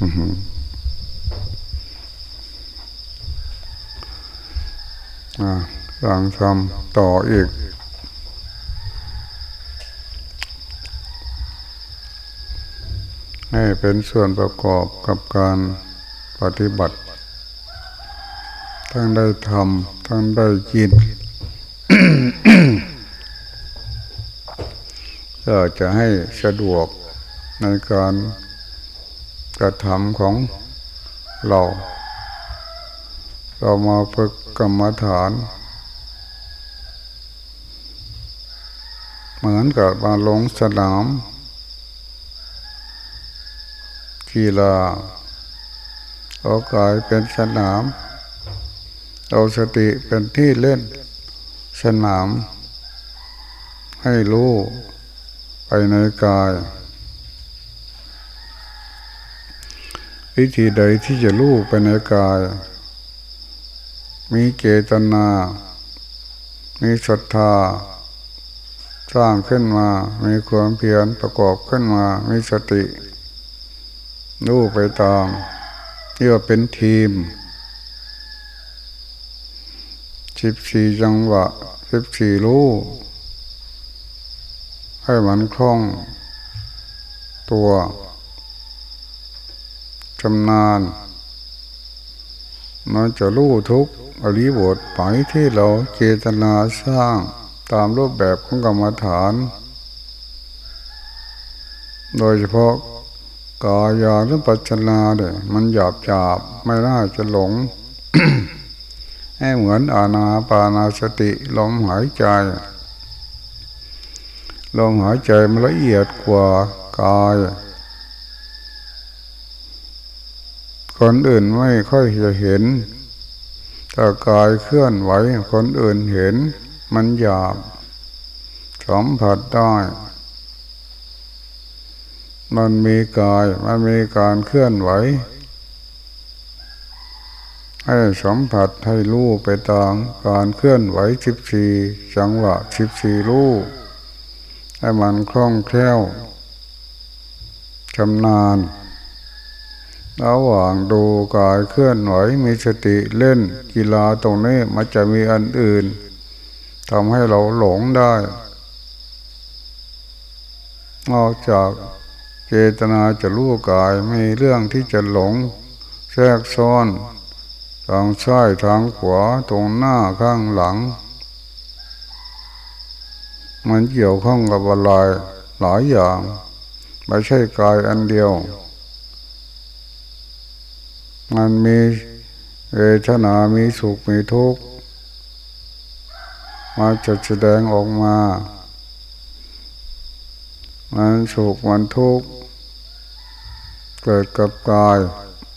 อือหืออ่างทำต่ออีกให้เป็นส่วนประกอบกับการปฏิบัติ ทั้งได้ทำทั้งได้กินก็จะให้สะดวกในการ กระทำของเรา เรามาฝึกกรรมฐาน เหมือนกับมาลงสนามกีฬาเอากายเป็นสนาม เอาสติเป็นที่เล่นสนาม ให้รู้ไปในกาย วิธีใดที่จะรู้ไปในกาย มีเจตนา มีศรัทธา สร้างขึ้นมา มีความเพียรประกอบขึ้นมา มีสติ รู้ไปตามเรียกว่าเป็นทีมสิบสี่จังหวะสิบสี่รู้ให้มันคล่องตัว ชำนาญมันจะรู้ทุกอริบทไปที่เราเจตนาสร้างตามรูปแบบของกรรมฐาน โดยเฉพาะกายาหรือปัจจนาเนี่ยมันหยาบหยาบไม่น่าจะหลง ให้เหมือนอาณาปานาสติลมหายใจลมหายใจมันละเอียดกว่ากาย คนอื่นไม่ค่อยจะเห็นแต่กายเคลื่อนไหวคนอื่นเห็น มันหยาบสัมผัสได้ มันมีกายมันมีการเคลื่อนไหว ให้สัมผัสให้รู้ไปตามการเคลื่อนไหวสิบสี่จังหวะสิบสี่รู้ให้มันคล่องแคล่วชำนาญ ระหว่างดูกายเคลื่อนไหวมีสติเล่นกีฬาตรงนี้มันจะมีอันอื่นทำให้เราหลงได้ นอกจากเจตนาจะรู้กายมีเรื่องที่จะหลง แทรกซ้อน ทางซ้ายทางขวาตรงหน้าข้างหลัง มันเกี่ยวข้องกับอะไรหลายอย่าง ไม่ใช่กายอันเดียว มันมีเวทนา มีสุข มีทุกข์มาจะแสดงออกมา มันสุข มันทุกข์ เกิดกับกาย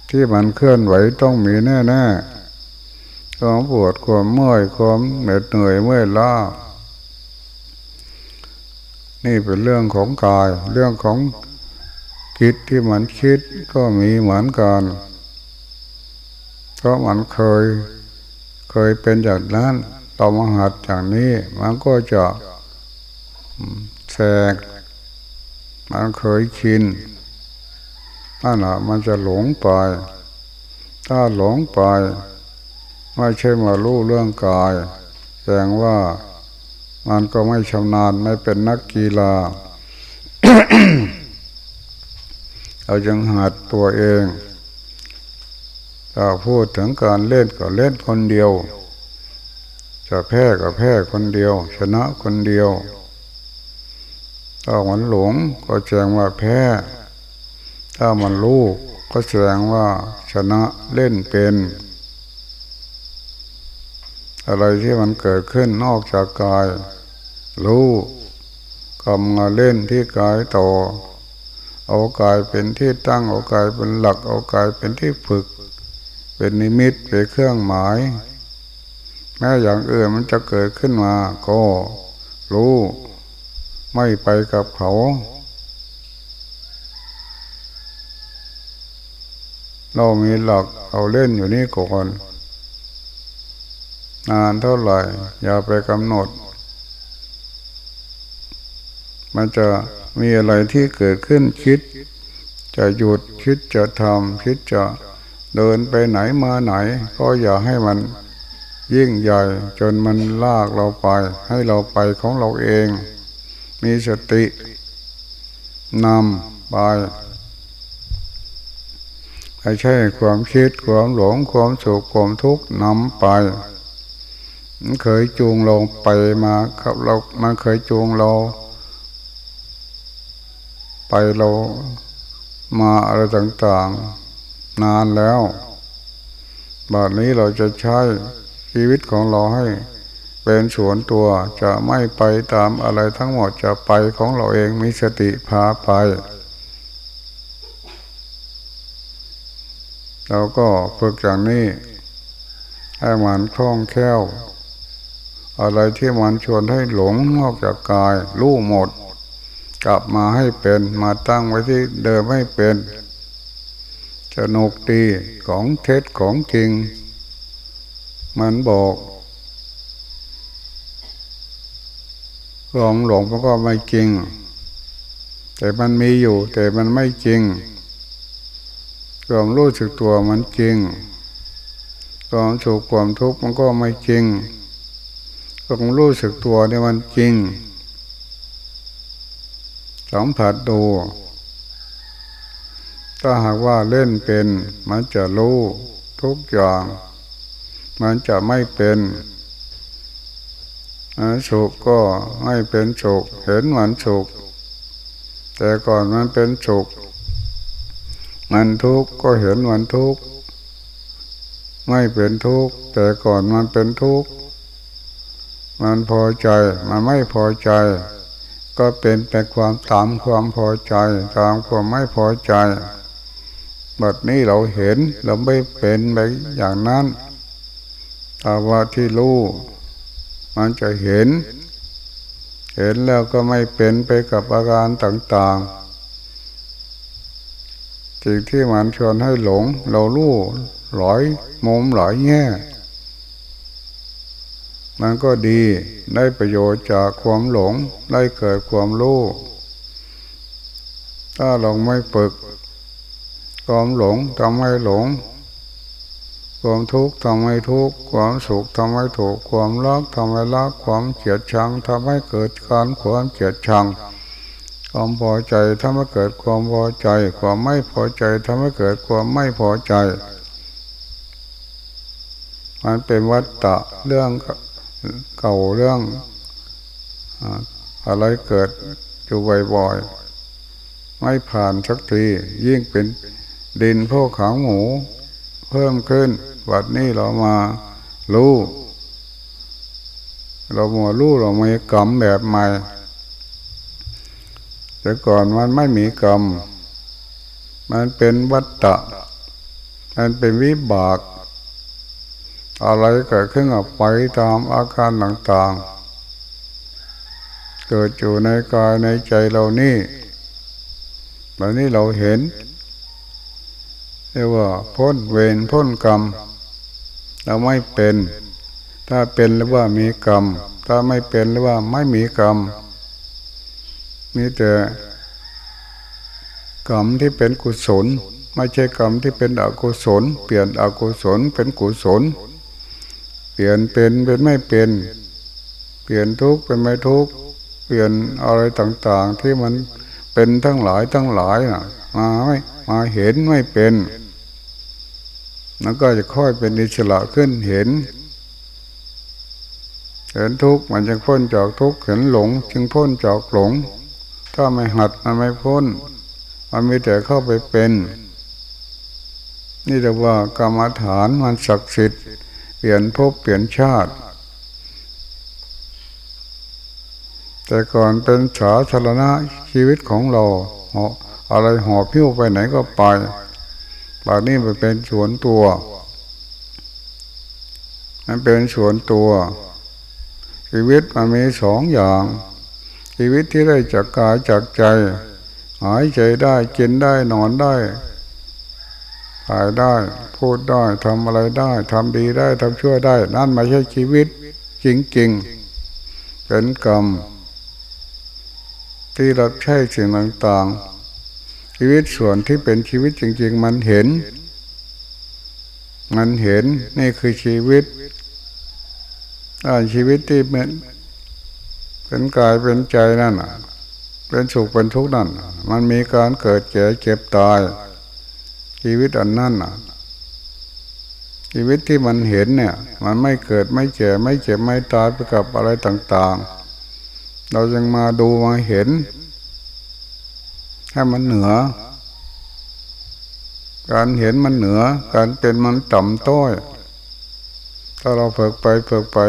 ที่มันเคลื่อนไหวต้องมีแน่ๆความปวดความเมื่อยความเหน็ดเหนื่อยเมื่อยล้า นี่เป็นเรื่องของกาย เรื่องของคิดที่มันคิดก็มีเหมือนกันเราะมันเคยเคยเป็นอย่างนั้นต่อมาหัดอย่างนี้ มันก็จะแทกมันเคยชินนั่นแหละมันจะหลงไป ถ้าหลงไป ไม่ใช่มารู้เรื่องกาย แสดงว่ามันก็ไม่ชำนาญไม่เป็นนักกีฬา เราจึงหัดตัวเอง ถ้าพูดถึงการเล่นก็เล่นคนเดียว จะแพ้ก็แพ้คนเดียว ชนะคนเดียวถ้ามันหลงก็แจ้งว่าแพ้ ถ้ามันรู้ก็แสดงว่าชนะเล่นเป็น อะไรที่มันเกิดขึ้นนอกจากกาย รู้กำมาเล่นที่กายต่อ เอากายเป็นที่ตั้งเอากายเป็นหลัก เอากายเป็นที่ฝึก เป็นนิมิตเป็นเครื่องหมาย แม้อย่างอื่นมันจะเกิดขึ้นมาก็รู้ไม่ไปกับเขาเรามีหลักเอาเล่นอยู่นี่ก่อนนานเท่าไหร่ อย่าไปกำหนด มันจะมีอะไรที่เกิดขึ้นคิด จะหยุดคิดจะทำคิดจะ เดินไปไหนมาไหน ก็อย่าให้มันยิ่งใหญ่จนมันลากเราไป ให้เราไปของเราเอง มีสตินำไปไม่ใช่ความคิดความหลงความสุขความทุกข์นำไปมันเคยจูงเราไปมาครับเรา มันเคยจูงเรา ไปเรามาอะไรต่าง ๆ นานแล้วบัดนี้เราจะใช้ชีวิตของเราให้ เป็นสวนตัวจะไม่ไปตามอะไรทั้งหมดจะไปของเราเองมีสติพาไป เราก็ฝึกอย่างนี้ ให้มันคล่องแคล่ว อะไรที่มันชวนให้หลงนอกจากกาย รู้หมด กลับมาให้เป็นมาตั้งไว้ที่เดิมให้เป็น สนุกดีของเท็จของจริง มันบอกความหลงมันก็ไม่จริง แต่มันมีอยู่ แต่มันไม่จริงความรู้สึกตัวมันจริงความสุขความทุกข์มันก็ไม่จริงความรู้สึกตัวเนี่ยมันจริงสัมผัสดู ถ้าหากว่าเล่นเป็นมันจะรู้ทุกอย่าง มันจะไม่เป็นสุขก็ไม่เป็นสุขเห็นมันสุขแต่ก่อนมันเป็นสุขมันทุกข์ก็เห็นมันทุกข์ไม่เป็นทุกข์แต่ก่อนมันเป็นทุกข์มันพอใจมันไม่พอใจ ก็เป็นแต่ความตามความพอใจ ตามความไม่พอใจ บัดนี้เราเห็นเราไม่เป็นไปอย่างนั้นแต่ว่าที่รู้มันจะเห็น เห็นแล้วก็ไม่เป็นไปกับอาการต่างๆสิ่งที่มันชวนให้หลง เรารู้หลอยมุมหลอยแง่มันก็ดีได้ประโยชน์จากความหลง ได้เกิดความรู้ ถ้าเราไม่ฝึก ความหลงทำให้หลง ความทุกข์ทำให้ทุกข์ความสุขทำให้ถูกความรักทำให้รักความเกลียดชังทำให้เกิดการความเกลียดชังความพอใจทำให้เกิดความพอใจ ความไม่พอใจทำให้เกิดความไม่พอใจ มันเป็นวัฏฏะเรื่องเก่าเรื่องอะไรเกิดอยู่บ่อยๆไม่ผ่านสักทียิ่งเป็น ดินพวกขาหมู เพิ่มขึ้นวัดนี้เรามารู้เรามารู้เราไม่กรรมแบบใหม่ แต่ก่อนมันไม่มีกรรม มันเป็นวัตตะ มันเป็นวิบาก อะไรเกิดขึ้นกับไปตามอาการต่างๆ เกิดอยู่ในกายในใจเรานี่แบบนี้เราเห็น รียกว่าพ้นเวรพ้นกรรม เราไม่เป็น ถ้าเป็นหรือว่ามีกรรม ถ้าไม่เป็นหรือว่าไม่มีกรรมมีแต่กรรมที่เป็นกุศล ไม่ใช่กรรมที่เป็นอกุศล เปลี่ยนอกุศลเป็นกุศล เปลี่ยนเป็นเป็นไม่เป็น เปลี่ยนทุกข์เป็นไม่ทุกข์เปลี่ยนอะไรต่าง ๆ ที่มันเป็นทั้งหลายทั้งหลายมาไม่มาเห็นไม่เป็น มันก็จะค่อยเป็นอิสระขึ้นเห็น เห็นทุกข์มันจึงพ้นจากทุกข์เห็นหลง จึงพ้นจากหลง ถ้าไม่หัดมันไม่พ้น มันมีแต่เข้าไปเป็น นี่เรียกว่ากรรมฐานมันศักดิ์สิทธิ์เปลี่ยนภพเปลี่ยนชาติ แต่ก่อนเป็นสาธารณะชีวิตของเราอะไรหอบพิ้วไปไหนก็ไป บานี้มันเป็นสวนตัว มันเป็นสวนตัว ชีวิตมันมีสองอย่าง ชีวิตที่ได้จากกายจากใจ หายใจได้กินได้นอนได้ถ่ายได้พูดได้ทำอะไรได้ทำดีได้ทำชั่วได้ นั่นไม่ใช่ชีวิตจริงๆเป็นกรรม ที่เราใช้สิ่งต่างๆ ชีวิตส่วนที่เป็นชีวิตจริง ๆ มันเห็น มันเห็นนี่คือชีวิตถ้าชีวิตที่เป็นเป็นกายเป็นใจนั่นเป็นสุขเป็นทุกข์นั่นมันมีการเกิดแก่เจ็บตาย ชีวิตอันนั้นชีวิตที่มันเห็นเนี่ย มันไม่เกิดไม่เจ็บไม่เจ็บไม่ตายไปกับอะไรต่าง ๆ เราจึงมาดูมาเห็น ให้มันเหนือ การเห็นมันเหนือ การเป็นมันต่ำต้อย ถ้าเราเฝึกไปเฝึกไป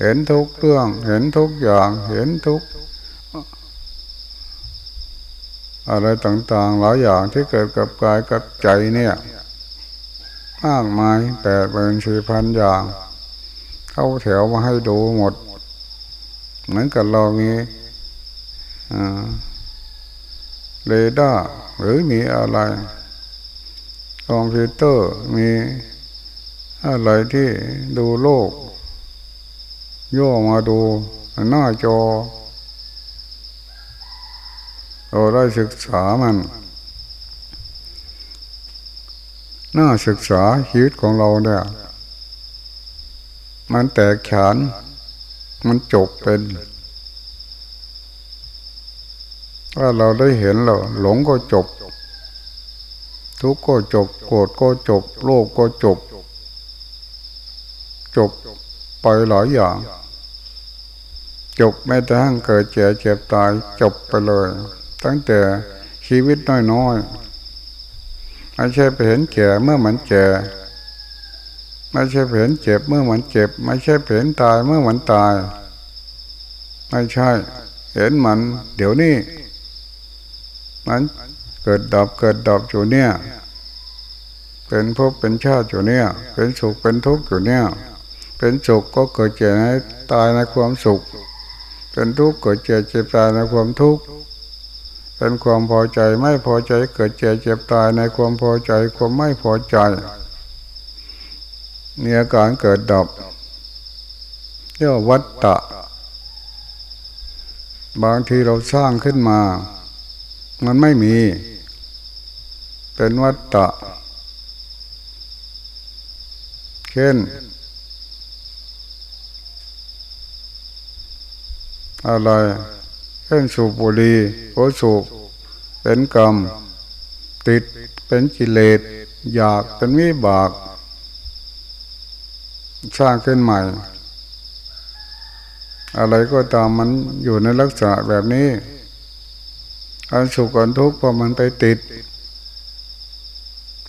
เห็นทุกเรื่อง เห็นทุกอย่าง เห็นทุก อะไรต่างๆ หลายอย่างที่เกิดกับกายกับใจเนี่ยมากมายแปดหมื่นสี่พันอย่าง เข้าแถวมาให้ดูหมด เหมือนกับเรามีอ่า เรดาร์หรือมีอะไรคอมพิวเตอร์มีอะไรที่ดูโลก ย่อมาดูหน้าจอ เราได้ศึกษามัน น่าศึกษาชีวิตของเราเนี่ยมันแตกฉาน มันจบเป็น ถ้าเราได้เห็นเราหลงก็จบ ทุกข์ก็จบ โกรธก็จบ โลภก็จบ จบไปหลายอย่าง จบไม่แต่ทั้งเกิดเจ็บเจ็บตายจบไปเลย ตั้งแต่ชีวิตน้อยๆไม่ใช่ไปเห็นแก่เมื่อมันแก่ไม่ใช่เห็นเจ็บเมื่อมันเจ็บ ไม่ใช่เห็นตายเมื่อมันตาย ไม่ใช่ เห็นมัน เดี๋ยวนี้ มันเกิดดับเกิดดับอยู่เนี่ย เป็นภพเป็นชาติอยู่เนี่ย เป็นสุขเป็นทุกข์อยู่เนี่ย เป็นสุขก็เกิดเจ็บตายในความสุข เป็นทุกข์เกิดเจ็บเจ็บตายในความทุกข์เป็นความพอใจไม่พอใจเกิดเจ็บเจ็บตายในความพอใจความไม่พอใจมีอาการเกิดดับเรียกวัตตะ บางทีเราสร้างขึ้นมา มันไม่มี เป็นวัตตะ เช่น อะไร เช่นสูบบุหรี่โอสูบเป็นกรรม ติดเป็นกิเลสอยากเป็นวิบาก สร้างขึ้นใหม่ อะไรก็ตามมันอยู่ในลักษณะแบบนี้ อันสุขอันทุกข์พอมันไปติด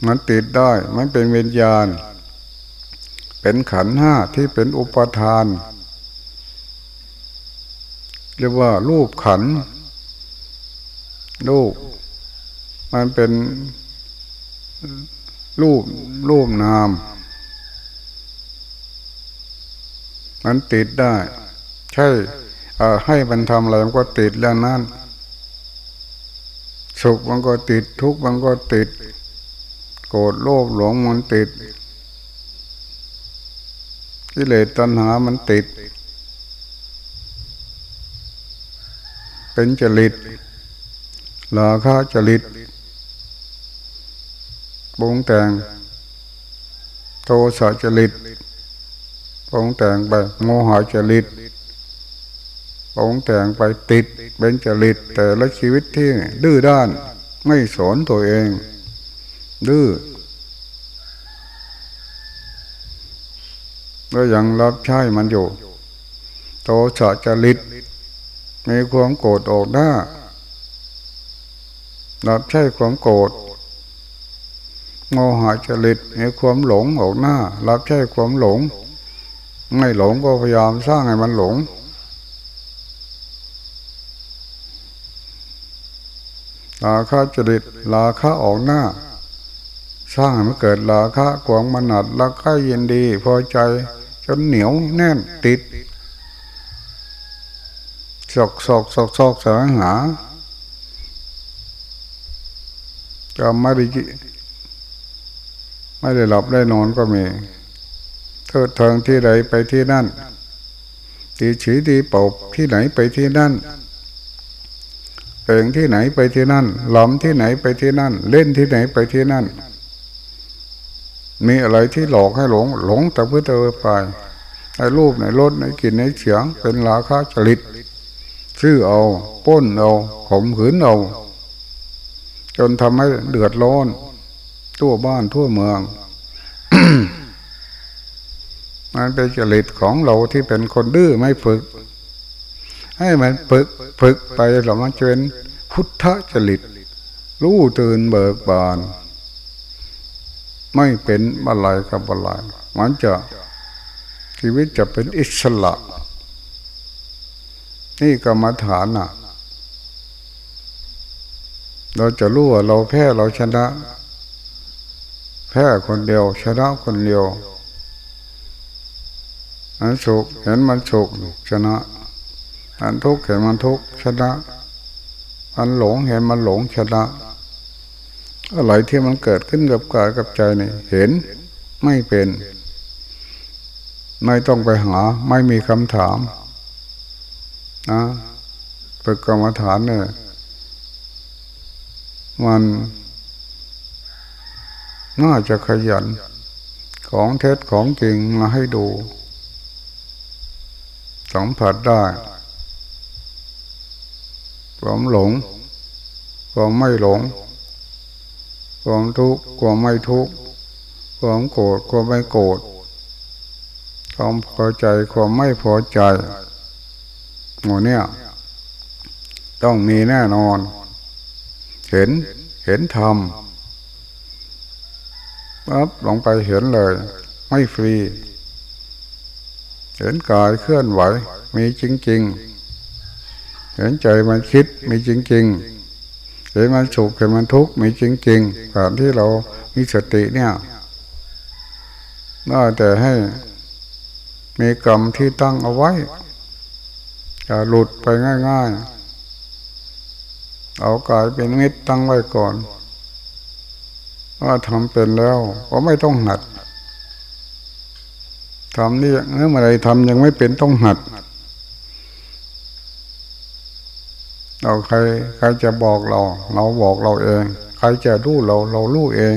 มันติดได้ มันเป็นวิญญาณ เป็นขันห้าที่เป็นอุปทาน เรียกว่ารูปขัน รูป มันเป็นรูปรูปนาม มันติดได้ ใช่ให้มันทำอะไรมันก็ติดแล้วนั้น สุขมันก็ติดทุกข์มันก็ติด โกรธโลภหลงมันติดกิเลสตัณหามันติด เป็นจริตลาคะจริตปรุงแต่ง โทสะจริตปรุงแต่งไปโมหะจริต ปรุงแต่งไปติดเป็นจริตแต่ละชีวิตที่ดื้อด้าน ไม่สอนตัวเอง ดื้อก็ยังรับใช้มันอยู่โทสะจริตมีความโกรธออกหน้า รับใช้ความโกรธโมหะจริตมีความหลงออกหน้า รับใช้ความหลง ไม่หลงก็พยายามสร้างให้มันหลง ลาคะจริตลาคะออกหน้า สร้างให้มันเกิดลาคะกวางมันหนัดรักใครยินดี พอใจจนเหนียวแน่นติดสอกสอกสอกสอกสางหาจะไม่ได้ไม่ได้หลับได้นอนก็มีเทิดทางที่ใดไปที่นั่นตีฉีตีเป่าที่ไหนไปที่นั่น ไปเพลงที่ไหนไปที่นั่นหลอมที่ไหนไปที่นั่น เล่นที่ไหนไปที่นั่น มีอะไรที่หลอกให้หลง หลงแต่เพื่อเธอไปในรูปในรสในกลิ่นในเสียง เป็นราคาจริตซื้อเอาป้นเอาข่มขืนเอาจนทำให้เดือดร้อนทั่วบ้านทั่วเมืองมันเป็นจริตของเราที่เป็นคนดื้อไม่ฝึก ให้มันฝึกฝึกไปเรามันจะเป็นพุทธจริต รู้ตื่นเบิกบาน ไม่เป็นอะไรกับอะไรมันจะชีวิตจะเป็นอิสระ นี่กรรมฐานอะ เราจะรู้ว่าเราแพ้เราชนะ แพ้คนเดียว ชนะคนเดียวมันสุขเห็นมันสุขชนะ มันทุกข์เห็นมันทุกข์ชนะ มันหลงเห็นมันหลงชนะอะไรที่มันเกิดขึ้นกับกายกับใจนี่เห็นไม่เป็น ไม่ต้องไปหา ไม่มีคำถามนะฝึกกรรมฐานเนี่ยมันน่าจะขยัน ของเท็จของจริงมาให้ดูสัมผัสได้ ความหลง ความไม่หลง ความทุกข์ความไม่ทุกข์ความโกรธความไม่โกรธความพอใจความไม่พอใจหมดเนี่ย ต้องมีแน่นอน เห็นเห็นธรรมปั๊บลงไปเห็นเลย ไม่ฟรี เห็นกายเคลื่อนไหว มีจริง ๆ เห็นใจมันคิดมีจริง ๆ เห็นมันสุขเห็นมันทุกข์มีจริงๆการที่เรามีสติเนี่ยน่าแต่ให้มีกรรมที่ตั้งเอาไว้อย่าหลุดไปง่าย ๆ เอากายเป็นมิตรตั้งไว้ก่อนว่าทำเป็นแล้วก็ไม่ต้องหัดทำนี่เมื่อไรทำยังไม่เป็นต้องหัด เราใครใครจะบอกเรา เราบอกเราเอง ใครจะรู้เราเรารู้เอง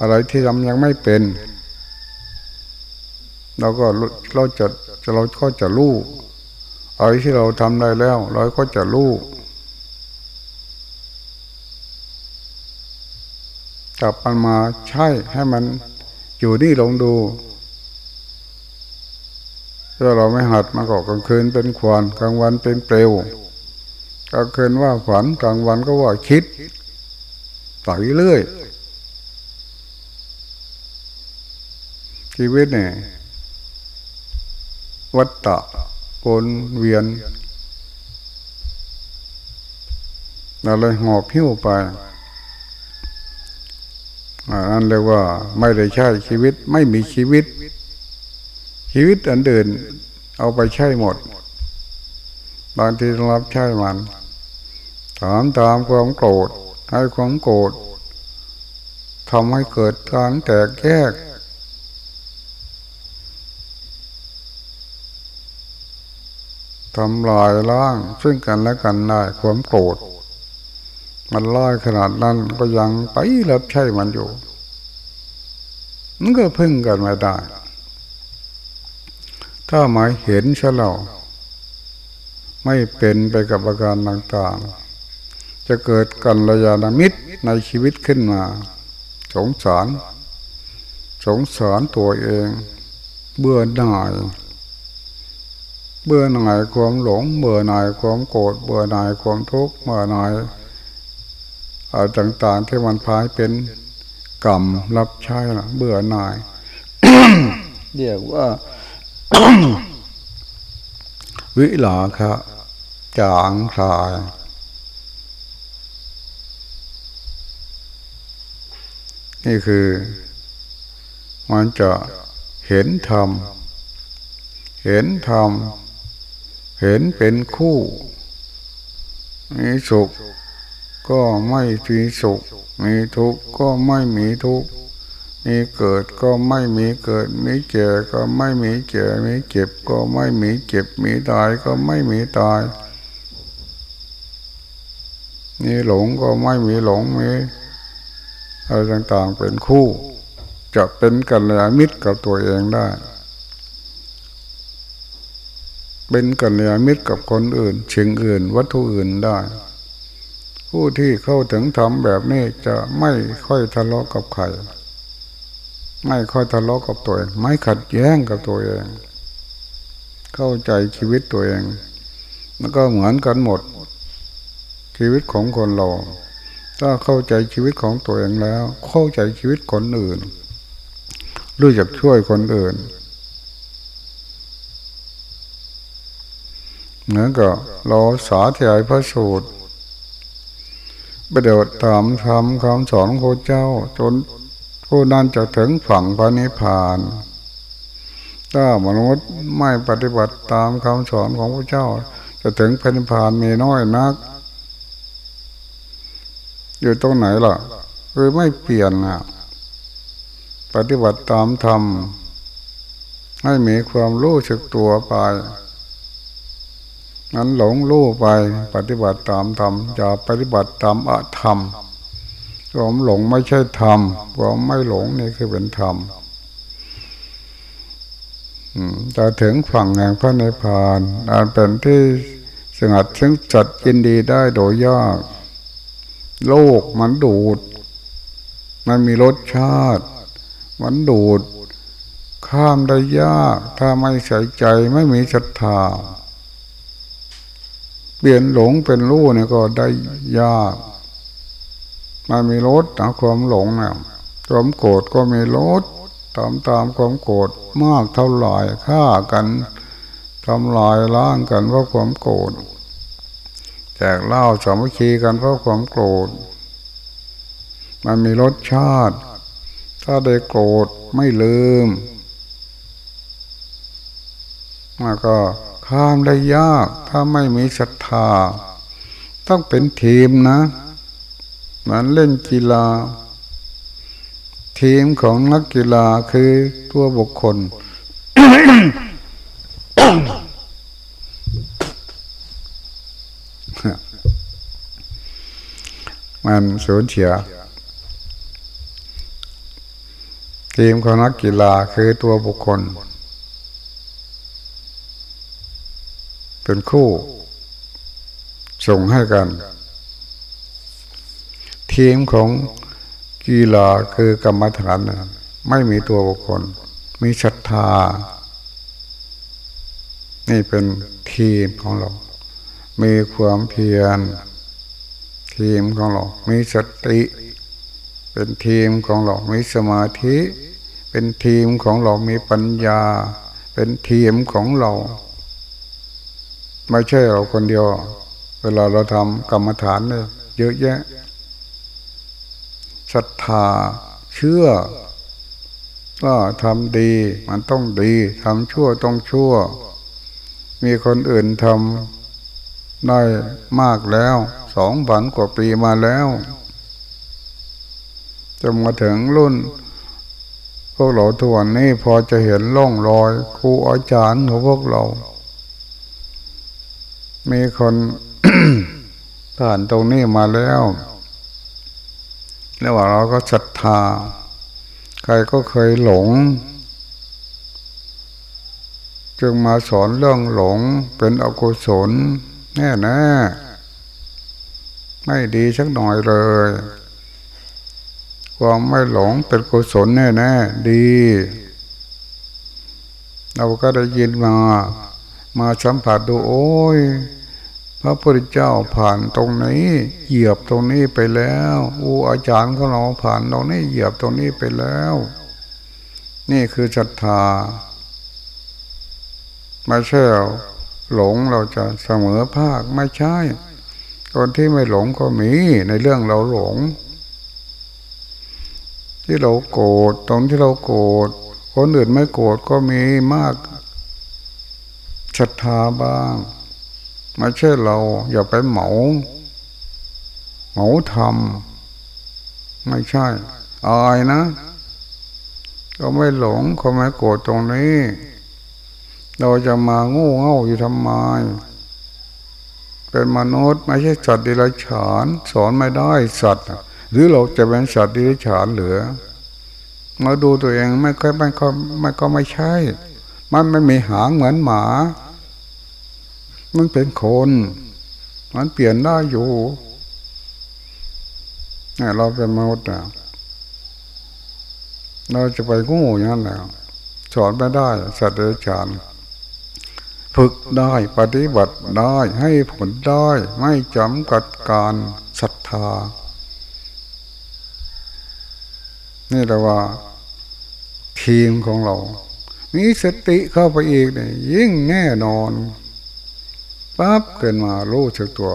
อะไรที่ทำยังไม่เป็น เราก็เราจะเราก็จะรู้อะไรที่เราทำได้แล้ว เราก็จะรู้กลับมันมาใช่ให้มันอยู่นี่ลองดูถ้าเราไม่หัดมาก็กลางคืนเป็นขวานกลางวันเป็นเปลว กลางคืนว่าฝันกลางวันก็ว่าคิดไปเรื่อยชีวิตเนี่ยวัฏฏะวนเวียนเราเลยหอบพิ้วไปอันเรียกว่าไม่ได้ใช้ชีวิตไม่มีชีวิต ชีวิตอันเดินเอาไปใช้หมด บางทีต้องรับใช้มัน ถามตามความโกรธ ให้ความโกรธทำให้เกิดการแตกแยก ทำลายล้างซึ่งกันและกันได้ความโกรธ มันลายขนาดนั้นก็ยังไปรับใช้มันอยู่ มันก็พึ่งกันไม่ได้ ถ้าหมายเห็นเฉลาไม่เป็นไปกับอาการต่างๆ จะเกิดกันระยานามิตรในชีวิตขึ้นมา สงสาร สงสารตัวเอง เบื่อหน่าย เบื่อหน่ายความหลง เบื่อหน่ายความโกรธ เบื่อหน่ายความทุกข์ เบื่อหน่ายอะไรต่างๆที่มันพายเป็นกรรมรับใช้นะเบื่อหน่ายเรียกว่า วิลาคะจางคลาย นี่คือ มันจะเห็นธรรม เห็นธรรม เห็นเป็นคู่มีสุขก็ไม่มีสุข มีทุกข์ก็ไม่มีทุกข์ มีเกิดก็ไม่มีเกิด มีเจ็บก็ไม่มีเจ็บมีเจ็บก็ไม่มีเจ็บ มีตายก็ไม่มีตาย มีหลงก็ไม่มีหลง มี อะไรต่างๆเป็นคู่ จะเป็นกัลยาณมิตรกับตัวเองได้ เป็นกัลยาณมิตรกับคนอื่นเชิงอื่น วัตถุอื่นได้ ผู้ที่เข้าถึงธรรมแบบนี้จะไม่ค่อยทะเลาะกับใครไม่ค่อยทะเลาะกับตัวเองไม่ขัดแย้งกับตัวเอง เข้าใจชีวิตตัวเอง แล้วก็เหมือนกันหมด ชีวิตของคนเรา ถ้าเข้าใจชีวิตของตัวเองแล้ว เข้าใจชีวิตคนอื่น รู้จักช่วยคนอื่นเหมือนกับเราสาธยายพระสูตรประเดี๋ยวถามทำคำสอนของพระเจ้า จนผู้นั้นจะถึงฝั่งพระนิพพานถ้ามนุษย์ไม่ปฏิบัติตามคำสอนของพระเจ้า จะถึงพระนิพพานมีน้อยนัก อยู่ตรงไหนล่ะคือไม่เปลี่ยนอะปฏิบัติตามธรรม ให้มีความรู้สึกตัวไป นั้นหลงรู้ไป ปฏิบัติตามธรรมอย่าปฏิบัติตามอธรรมความหลงไม่ใช่ธรรมความไม่หลงนี่คือเป็นธรรมจะถึงฝั่งแห่งพระนิพพานอาจเป็นที่สงัดถึงจัดยินดีได้โดยยาก โลกมันดูด มันมีรสชาติ มันดูด ข้ามได้ยาก ถ้าไม่ใส่ใจไม่มีศรัทธา เปลี่ยนหลงเป็นรู้เนี่ยก็ได้ยากมันมีรถนะความหลงเนี่ยความโกรธก็มีรถตามตามความโกรธมากเท่าไหร่ฆ่ากันทำลายล้างกันเพราะความโกรธ แจกเล่าสามัคคีกันเพราะความโกรธ มันมีรสชาติ ถ้าได้โกรธไม่ลืมมันก็ข้ามได้ยาก ถ้าไม่มีศรัทธา ต้องเป็นทีมนะมันเล่นกีฬา ทีมของนักกีฬาคือตัวบุคคล มันสูญเสียทีมของนักกีฬาคือตัวบุคคล เป็นคู่ ส่งให้กัน ทีมของกีฬาคือกรรมฐานไม่มีตัวบุคคล มีศรัทธา นี่เป็นทีมของเรา มีความเพียร ทีมของเรา มีสติ เป็นทีมของเรา มีสมาธิ เป็นทีมของเรา มีปัญญา เป็นทีมของเรา ไม่ใช่เราคนเดียว เวลาเราทำกรรมฐานเนี่ยเยอะแยะศรัทธาเชื่อว่าทำดีมันต้องดีทำชั่วต้องชั่ว มีคนอื่นทำได้มากแล้ว สองพันกว่าปีมาแล้วจนมาถึงรุ่น พวกเราทุกวันนี้พอจะเห็นล่องรอยครูอาจารย์ของพวกเรา มีคนผ่านตรงนี้มาแล้ว แล้วว่าเราก็ศรัทธา ใครก็เคยหลง จึงมาสอนเรื่องหลงเป็นอกุศลแน่แน่ ไม่ดีสักหน่อยเลย ความไม่หลงเป็นกุศลแน่แน่ดี เราก็ได้ยินมา มาสัมผัสดูโอ้ย พระพุทธเจ้าผ่านตรงนี้ เหยียบตรงนี้ไปแล้วอูอาจารย์ของเราผ่านตรงนี้เหยียบตรงนี้ไปแล้ว นี่คือศรัทธาไม่ใช่หลงเราจะเสมอภาคไม่ใช่ คนที่ไม่หลงก็มีในเรื่องเราหลง ที่เราโกรธตรงที่เราโกรธคนอื่นไม่โกรธก็มีมากศรัทธาบ้างไม่ใช่เราอย่าไปเหมาเหมาทำไม่ใช่อายนะ ก็ไม่หลงก็ไม่โกรธตรงนี้ เราจะมาโงูเง่าอยู่ทำไม เป็นมนุษย์ไม่ใช่สัตว์ดิรัจฉาน สอนไม่ได้สัตว์ หรือเราจะเป็นสัตว์ดิรัจฉานหรือมาดูตัวเองไม่ค่อยไม่ค่อยไม่ก็ไม่ใช่ มันไม่มีหางเหมือนหมา มันเป็นคน มันเปลี่ยนได้อยู่เราเป็นมนุษย์นะเราจะไปงูอย่างนั้นแล้วสอนไม่ได้ สัตว์เดรัจฉาน ฝึกได้ปฏิบัติได้ให้ผลได้ไม่จำกัดการศรัทธา นี่แหละว่า ทีมของเรา มีสติเข้าไปอีกเนี่ยยิ่งแน่นอนปั๊บเกินมารู้สึกตัว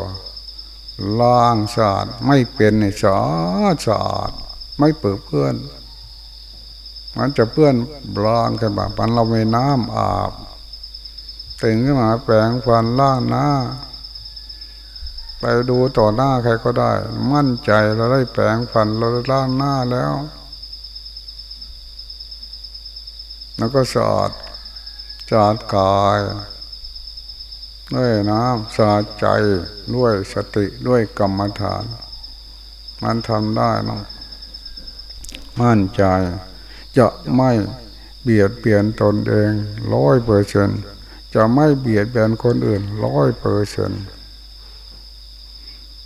ล้างสะอาดไม่เป็นในสะอาดสะอาดไม่เปื้อเพื่อน มันจะเพื่อนล้างกันแบบมันเราไม่น้ำอาบ ตื่นขึ้นมาแปลงฟันล่างหน้า ไปดูต่อหน้าใครก็ได้ มั่นใจเราได้แปลงฟันเราได้ล่างหน้าแล้ว แล้วก็สะอาดสะอาดกายด้วยน้ำสะอาดใจด้วยสติด้วยกรรมฐาน มันทำได้นะมั่นใจจะไม่เบียดเบียนตนเองร้อยเปอร์เซ็นต์ จะไม่เบียดเบียนคนอื่นร้อยเปอร์เซน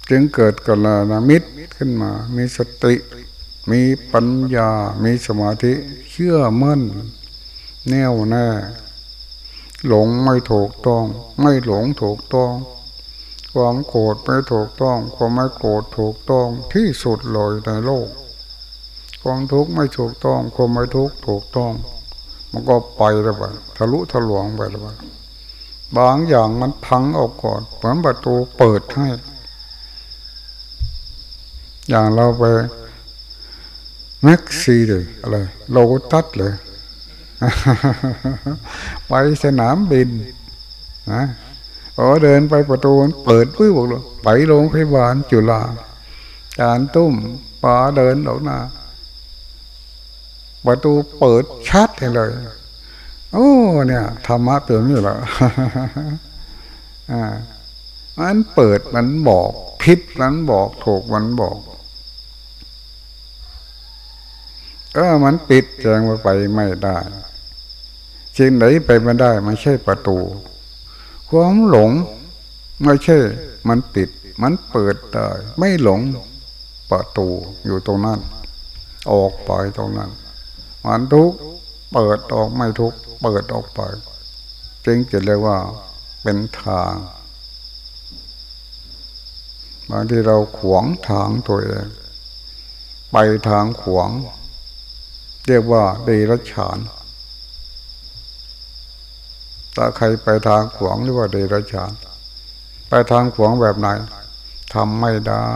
จึงเกิดกัลนามิตรขึ้นมา มีสติ มีปัญญา มีสมาธิ เชื่อมั่น แน่วแน่ หลงไม่ถูกต้อง ไม่หลงถูกต้อง ความโกรธไม่ถูกต้อง ความไม่โกรธถูกต้องที่สุดเลยในโลก ความทุกข์ไม่ถูกต้อง ความไม่ทุกข์ถูกต้อง มันก็ไปแล้วไปทะลุทะลวงไปแล้วไป บางอย่างมันพังออกก่อนเหมือนประตูเปิดให้ อย่างเราไปแม็กซีเลยอะไรโลตัสเลยไปสนามบินนะพอเดินไปประตูเปิดพื้บอกเลยไปโรงพยาบาลจุฬาจานตุ้มป๋าเดินออกหน้าประตูเปิดชัดเลย โอ้เนี่ยธรรมะเตือนนี่แหละอ่ามันเปิดมันบอกพิษมันบอกถูกมันบอกก็มันปิดแจงไปไม่ได้สิ่งไหนไปไม่ได้ไม่ใช่ประตู ความหลงไม่ใช่ มันปิด มันเปิดได้ไม่หลงประตูอยู่ตรงนั้น ออกไปตรงนั้น มันทุก เปิดออกไม่ทุกเปิดออกไปจึงจะเรียกว่าเป็นทางบางที่เราขวางทางตัวเอง ไปทางขวาง เรียกว่าเดรัจฉานถ้าใครไปทางขวางเรียกว่าเดรัจฉาน ไปทางขวางแบบไหนทำไม่ได้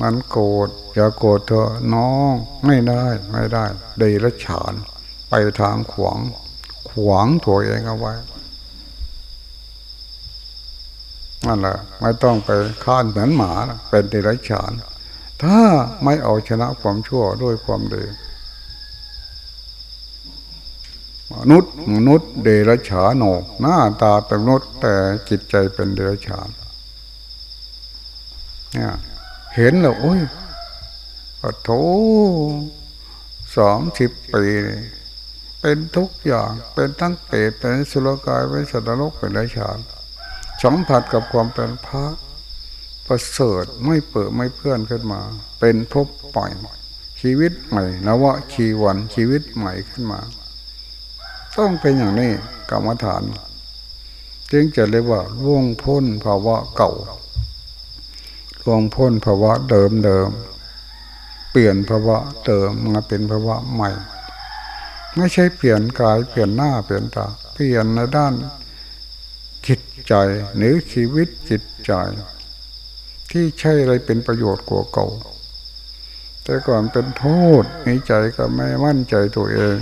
มันโกรธอย่าโกรธเถอะน้องไม่ได้ไม่ได้เดรัจฉาน ไปทางขวาง ขวางตัวเองเอาไว้นั่นแหละไม่ต้องไปข้านเหมือนหมาเป็นเดรัจฉาน ถ้าไม่เอาชนะความชั่วด้วยความดีมนุษย์มนุษย์เดรัจฉานโนหน้าตาเป็นมนุษย์แต่จิตใจเป็นเดรัจฉานเนี่ย เห็นแล้วโอ้ยปะโถสองสิบปี เป็นทุกอย่าง เป็นทั้งเปรตเป็นสุรกาย เป็นสัตว์โลกเป็นไรฉานสัมผัสกับความเป็นพระประเสริฐไม่เปิดไม่เพื่อนขึ้นมา เป็นพบปล่อยชีวิตใหม่นวะชีวันชีวิตใหม่ขึ้นมา ต้องเป็นอย่างนี้กรรมฐาน จึงจะเรียกว่าล่วงพ้นภาวะเก่า ลวงพ้นภาวะเดิมเดิม เปลี่ยนภาวะเดิมมาเป็นภาวะใหม่ ไม่ใช่เปลี่ยนกายเปลี่ยนหน้าเปลี่ยนตา เปลี่ยนในด้านจิตใจหรือชีวิตจิตใจ ที่ใช่อะไรเป็นประโยชน์กว่าเก่า แต่ก่อนเป็นโทษในใจก็ไม่มั่นใจตัวเอง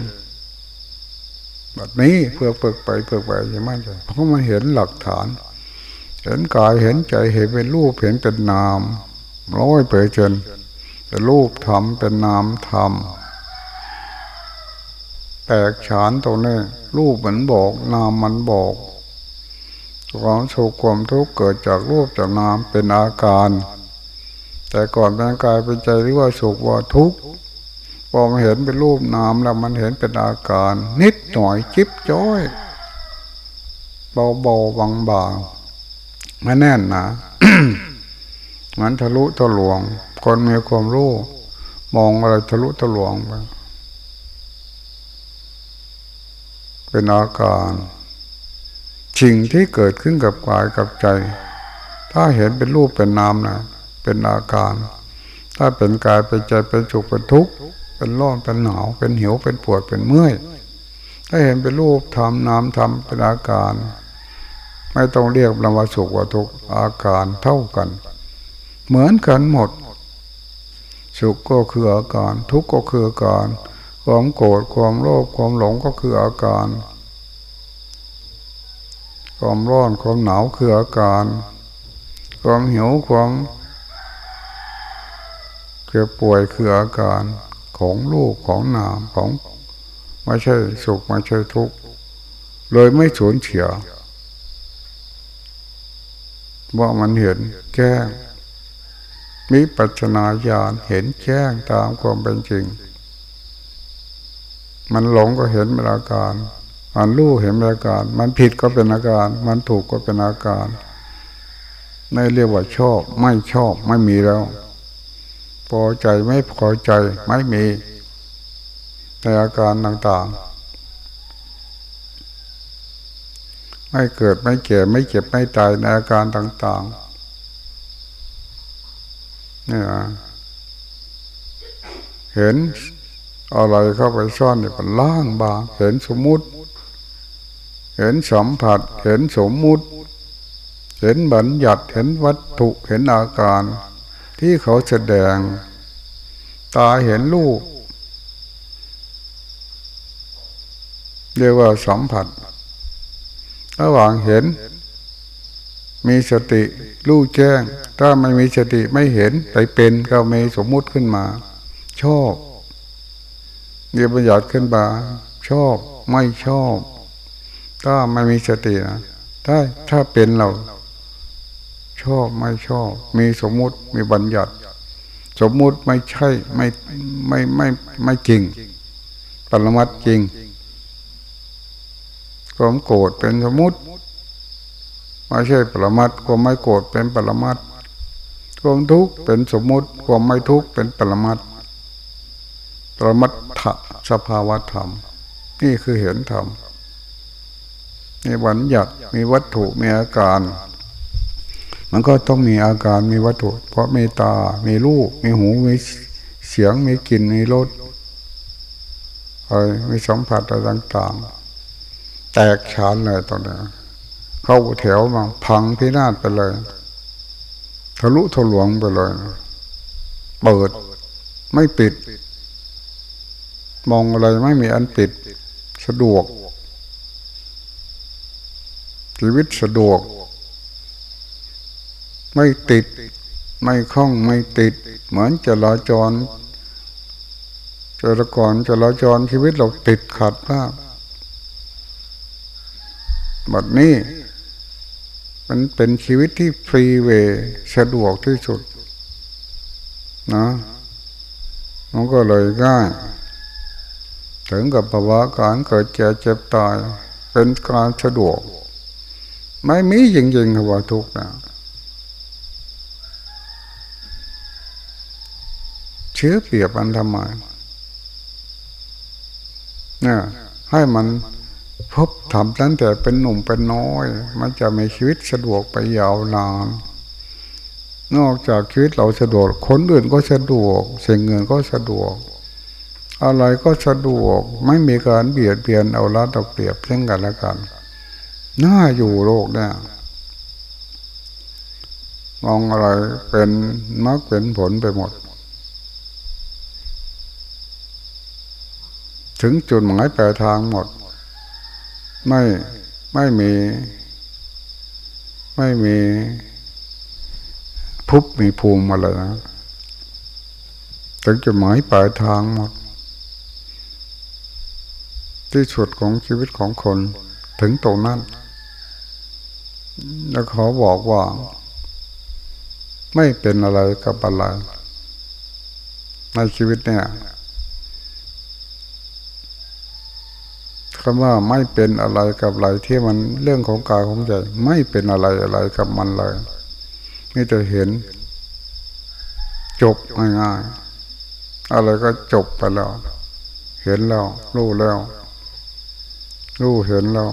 แบบนี้เพื่อเพิกไปเพิกไปยังมั่นใจเพราะมันเห็นหลักฐาน เห็นกายเห็นใจเห็นเป็นรูปเห็นเป็นนามร้อยเปอร์เซนต์เป็นรูปธรรมเป็นนามธรรมแตกฉานตรงนี้รูปเหมือนบอก นามมันบอกความสุขความทุกข์เกิดจากรูปจากนามเป็นอาการ แต่ก่อนเป็นกายเป็นใจหรือว่าสุขว่าทุกข์พอมาเห็นเป็นรูปนามแล้วมันเห็นเป็นอาการ นิดหน่อยจิบจ้อย เบาเบางบาง ไม่แน่นนะมันทะลุทะลวง คนมีความรู้ มองอะไรทะลุทะลวงไปเป็นอาการสิ่งที่เกิดขึ้นกับกายกับใจ ถ้าเห็นเป็นรูปเป็นนามนะเป็นอาการ ถ้าเป็นกายเป็นใจเป็นสุขเป็นทุกข์เป็นร้อนเป็นหนาวเป็นหิวเป็นปวดเป็นเมื่อย ถ้าเห็นเป็นรูปทำนามทำเป็นอาการ ไม่ต้องเรียกลำว่าสุขว่าทุกข์อาการเท่ากัน เหมือนกันหมด สุขก็คืออาการ ทุกข์ก็คืออาการ ความโกรธความโลภความหลงก็คืออาการ ความร้อนความหนาวคืออาการ ความหิวความเจ็บป่วยคืออาการของลูกของนามของไม่ใช่สุขไม่ใช่ทุกข์เลยไม่สูญเฉียว ว่ามันเห็นแก้งมีปัจนาญาณเห็นแจ้งตามความเป็นจริง มันหลงก็เห็นเป็นอาการมันรู้เห็นเป็นอาการ มันผิดก็เป็นอาการ มันถูกก็เป็นอาการไม่เรียกว่าชอบ ไม่ชอบไม่มีแล้ว พอใจไม่พอใจไม่มีในอาการต่างๆ ไม่เกิดไม่เก่ไม่เจ็บไม่ตายในอาการต่างๆเนี่ยเห็นอะไรเข้าไปซ่อนเนี่ยมันล่างบางเห็นสมมุติ เห็นสัมผัส เห็นสมมุติ เห็นบัญญัติเห็นวัตถุเห็นอาการ ที่เขาแสดง ตาเห็นรูปเรียกว่าสัมผัส ระหว่างเห็น มีสติรู้แจ้ง ถ้าไม่มีสติไม่เห็นไปเป็นก็มีสมมุติขึ้นมา ชอบเรียกบัญญัติขึ้นมาชอบไม่ชอบ ถ้าไม่มีสตินะถ้าถ้าเป็นเรา ชอบไม่ชอบ มีสมมุติมีบัญญัติ สมมุติไม่ใช่ไม่ไม่ไม่ไม่จริงปรมัตจริง ความโกรธเป็นสมมุติไม่ใช่ปรมัตความไม่โกรธเป็นปรมัตความทุกข์เป็นสมมุติ ความไม่ทุกข์เป็นปรมัตปรมัตถสภาวธรรม นี่คือเห็นธรรมมีบัญญัติมีวัตถุมีอาการ มันก็ต้องมีอาการมีวัตถุ เพราะมีตา มีรูปมีหูมีเสียงมีกลิ่นมีรสอะไรมีสัมผัสอะไรต่าง ๆ แตกฉานเลยตอนนี้เข้าแถวมาพังพินาศไปเลย ทะลุทะลวงไปเลย เปิดไม่ปิด มองอะไรไม่มีอันปิด สะดวก ชีวิตสะดวก ไม่ติด ไม่คล้องไม่ติด เหมือนจราจรจราจรจราจรชีวิตเราติดขัดมาก บัดนี้ มันเป็นชีวิตที่ฟรีเวสะดวกที่สุดนะมันก็เลยง่าย ถึงกับภาวะการเกิดเจ็บเจ็บตาย เป็นการสะดวก ไม่มีจริงๆครับว่าทุกข์นะเชื้อเปรียบมันทำไมเนี่ยให้มัน พบทำตั้งแต่เป็นหนุ่มเป็นน้อย มันจะมีชีวิตสะดวกไปยาวนาน นอกจากชีวิตเราสะดวกคนอื่นก็สะดวกเสียงเงินก็สะดวก อะไรก็สะดวกไม่มีการเบียดเบียนเอาละตกเปรียบเช่นกันและกันน่าอยู่โลกเนี่ยมองอะไรเป็นมรรคเป็นผลไปหมด ถึงจุดหมายปลายทางหมด ไม่ไม่มี ไม่มีภุบมีภูมิอะไรนะถึงจุดหมายปลายทางหมด ที่สุดของชีวิตของคนถึงตรงนั้น แล้วขาบอกว่า ไม่เป็นอะไรกับอะไรในชีวิตเนี่ย คำว่าไม่เป็นอะไรกับอะไรที่มันเรื่องของกายของใจไม่เป็นอะไรอะไรกับมันเลยนี่จะเห็น จบง่ายๆอะไรก็จบไปแล้ว เห็นแล้ว รู้แล้ว รู้เห็นแล้ว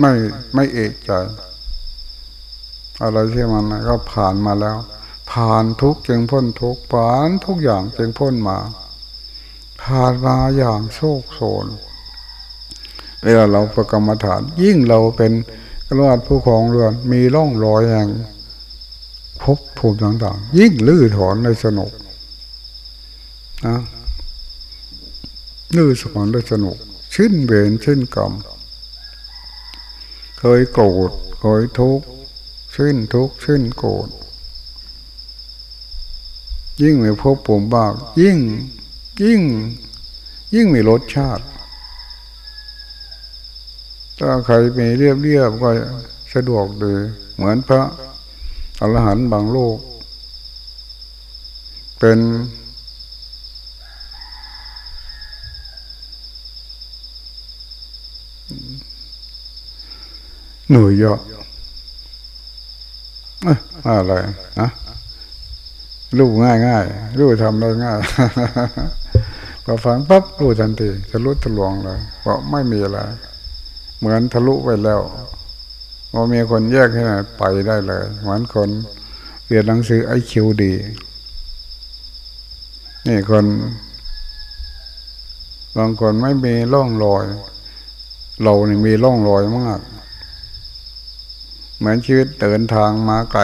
ไม่ไม่เอกใจ อะไรที่มันก็ผ่านมาแล้ว ผ่านทุกจึงพ้นทุกผ่านทุกอย่างจึงพ้นมาผ่านมาอย่างโชคโชน เวลาเราประกรรมฐาน ยิ่งเราเป็นกรวดผู้ของเรือนมีร่องรอยแห่งพบภูมิต่างๆ ยิ่งลื้อถอนในสนุกนะลื้อถอนในสนุกชิ้นเวรชิ้นกรรม เคยโกรธเคยทุกข์ชิ้นทุกข์ชิ้นโกรธยิ่งมีพบภูมิบ้างยิ่งยิ่ง ยิ่งมีรสชาติ ถ้าใครมีเรียบเรียบก็สะดวกดีเหมือนพระอรหันต์บางโลก เป็นหน่วยเยอะอะไรนะรู้ง่ายง่ายรู้ทำได้ง่ายพอฟังปั๊บรู้ทันทีทะลุทะลวงเลยเพราะไม่มีอะไร เหมือนทะลุไปแล้วพอมีคนแยกให้ไปได้เลย เหมือนคนเรียนหนังสือไอคิวดี นี่คนบางคนไม่มีร่องรอย เรานี่มีร่องรอยมาก เหมือนชีวิตเดินทางมาไกล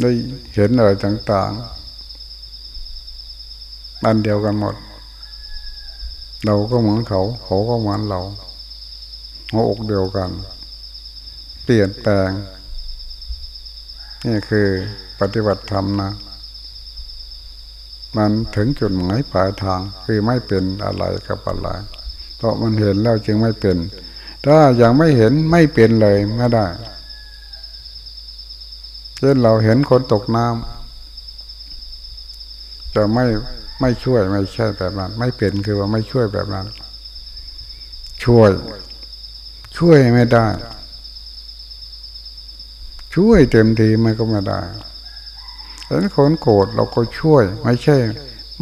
ได้เห็นอะไรต่างๆอันเดียวกันหมด เราก็เหมือนเขา เขาก็เหมือนเราหัวอกเดียวกัน เปลี่ยนแปลง นี่คือปฏิบัติธรรมนะ มันถึงจุดหมายปลายทางคือไม่เป็นอะไรกับอะไรเพราะมันเห็นแล้วจึงไม่เป็น ถ้ายังไม่เห็นไม่เป็นเลยไม่ได้เช่นเราเห็นคนตกน้ำจะไม่ ไม่ช่วยไม่ใช่แบบนั้น ไม่เป็นคือว่าไม่ช่วยแบบนั้น ช่วย ช่วยไม่ได้ ช่วยเต็มทีมันก็ไม่ได้ดังนั้นคนโกรธเราก็ช่วย ไม่ใช่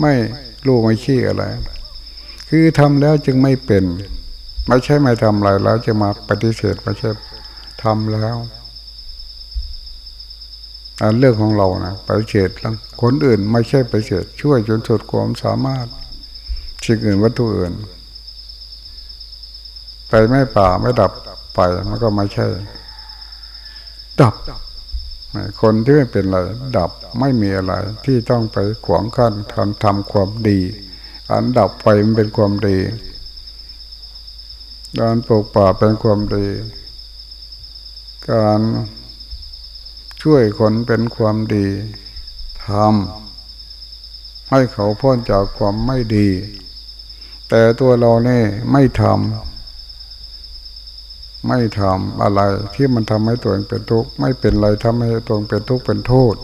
ไม่รู้ไม่ชี้อะไร คือทำแล้วจึงไม่เป็น ไม่ใช่ไม่ทำอะไรแล้วจะมาปฏิเสธไม่ใช่ทำแล้ว อันเรื่องของเรานะไปเฉดแล้วคนอื่นไม่ใช่ไปเฉดช่วยจนสุดความสามารถสิ่งอื่นวัตถุอื่น ไปไม่ป่าไม่ดับไปมันก็ไม่ใช่ ดับ คนที่ไม่เป็นอะไรดับไม่มีอะไร ที่ต้องไปขวางขั้นทำทำความดี อันดับไฟมันเป็นความดีการปลูกป่าเป็นความดี การ ช่วยคนเป็นความดีทำให้เขาพ้นจากความไม่ดี แต่ตัวเราเนี่ยไม่ทำไม่ทำอะไรที่มันทำให้ตัวเองเป็นทุกข์ไม่เป็นไรทำให้ตัวเองเป็นทุกข์เป็นโทษ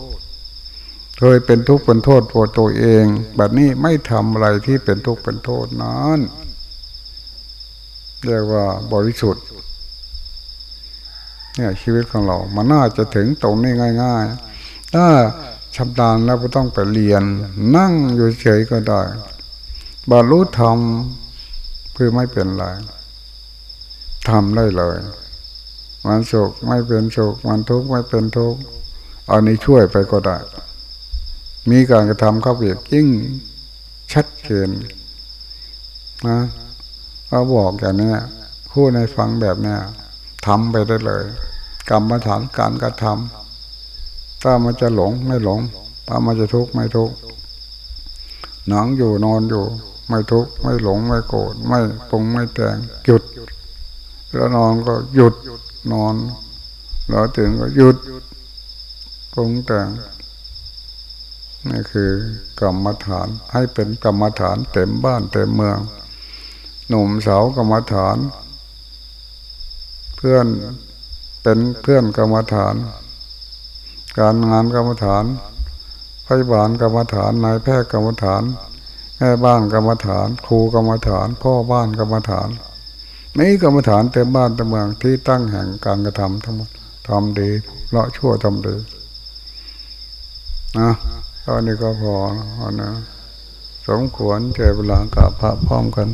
เคยเป็นทุกข์เป็นโทษตัวตัวเอง แบบนี้ไม่ทำอะไรที่เป็นทุกข์เป็นโทษนั้นเรียกว่าบริสุทธิ์ เนี่ยชีวิตของเรา มันน่าจะถึงตรงนี้ง่าย ๆ ถ้าชำนาญแล้วก็ต้องไปเรียน นั่งอยู่เฉยก็ได้บรรลุธรรมคือไม่เป็นไรทำได้เลย มันสุขไม่เป็นสุขมันทุกข์ไม่เป็นทุกข์อานี้ช่วยไปก็ได้ มีการกระทำเข้าเบียกยิ่งชัดเจนนะเขาบอกอย่างนี้พูดในฟังแบบเนี้ย ทำไปได้เลย กรรมฐานการกระทำถ้ามันจะหลงไม่หลง ถ้ามันจะทุกข์ไม่ทุกข์หนังอยู่นอนอยู่ ไม่ทุกข์ไม่หลงไม่โกรธไม่ปรุงไม่แต่งหยุด แล้วนอนก็หยุดนอนแล้วตื่นก็หยุดปรุงแต่งนี่คือกรรมฐานให้เป็นกรรมฐานเต็มบ้านเต็มเมือง หนุ่มสาวกรรมฐาน พื่อนเป็นเพื่อนกรรมฐาน การงานกรรมฐานพยาบาลกรรมฐานนายแพทย์กรรมฐานแม่บ้านกรรมฐาน ครูกรรมฐาน พ่อบ้านกรรมฐานนี่กรรมฐานเต็มบ้านเต็มเมืองที่ตั้งแห่งการกระทำทั้งหมดทำดีละชั่วทำดีนะตอนนี้ก็พอนะสมควรเจเวลากับพระพร้อมกัน